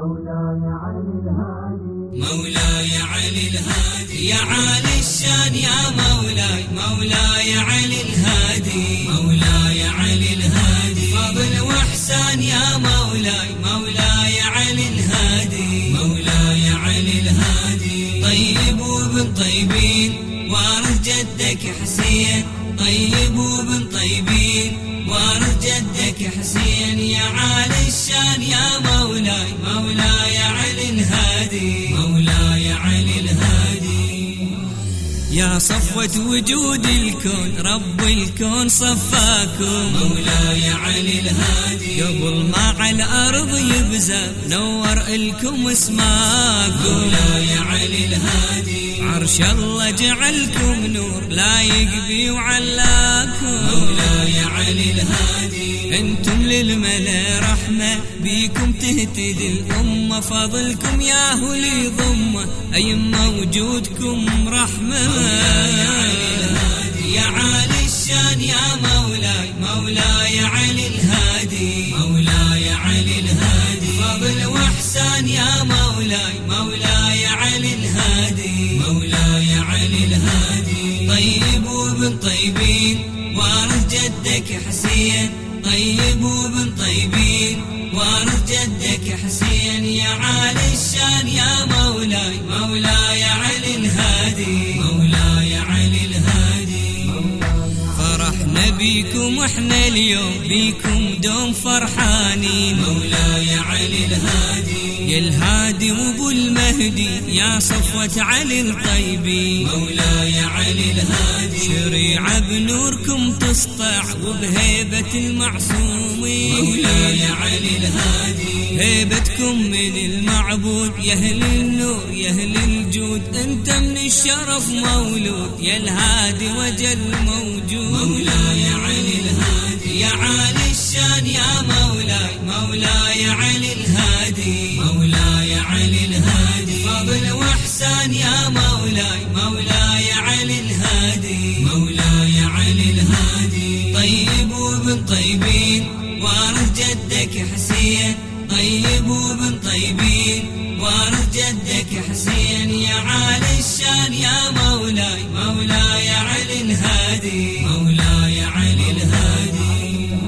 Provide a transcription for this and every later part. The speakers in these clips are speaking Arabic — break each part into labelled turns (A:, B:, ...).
A: مولاي علي الهادي. مولاي علي الهادي. يا عالي الشان يا مولاي. مولاي علي الهادي. مولاي علي الهادي. فضل وإحسان يا مولاي. مولاي علي الهادي. مولاي علي الهادي. طيب وابن طيبين. وارث جدك حسين. طيب وابن طيبين. وارث جدك حسين. يا عالي يا صفوة وجود الكون رب الكون صفاكم. مولاي علي الهادي. قبل ما على الأرض يبزى نور لكم اسماكم. مولاي علي الهادي. عرش الله جعلكم نور لا يقبي وعلاكم. مولاي علي الهادي. أنتم للملأ رحمة بيكم تهتدي الأمة فضلكم يا هلي ضمة أيما وجودكم رحمة. يا عالي الشان يا مولاي مولاي وابن طيبين وارث جدك حسين. طيب وابن طيبين وارث جدك حسين. يا عالي الشان يا مولاي مولاي علي الهادي مولاي علي الهادي. فرحنا بيكم إحنا اليوم بيكم دوم فرحانين. مولاي علي الهادي يا الهادي وابو المهدي يا صفوة علي الطيبي مولاي علي الهادي. شريعة بنوركم تسطع وبهيبة المعصومين مولاي علي الهادي. هيبتكم من المعبود. يا أهل النور يا أهل الجود. أنت من الشرف مولود. يا الهادي وجل موجود. مولاي علي الهادي. يا عالي وابن طيبين وارث جدك حسين. طيب وابن طيبين وارث جدك حسين. يا عالي الشان يا مولاي مولاي علي الهادي مولاي علي الهادي.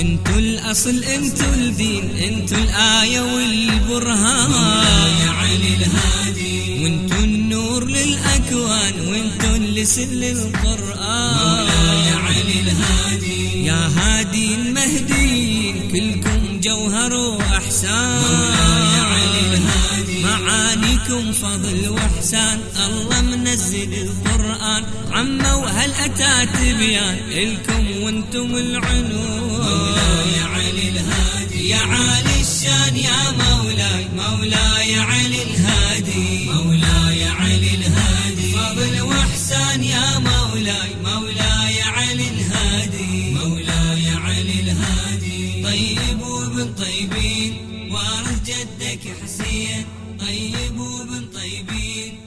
A: انتو الأصل انتو الدين انتو الآية والبرهان. مولاي علي الهادي. وانتو النور للأكوان وانتو اللسل للقرآن. مولاي علي الهادي. يا هادي المهديين كلكم جوهر وأحسان. مولاي علي الهادي. معانيكم فضل وإحسان. الله منزل القرآن. عمه وهل أتى تبيان؟ إلكم وأنتم العنون. السعدي طيب وبن طيبين وارث جدك حسين. طيب وبن طيبين.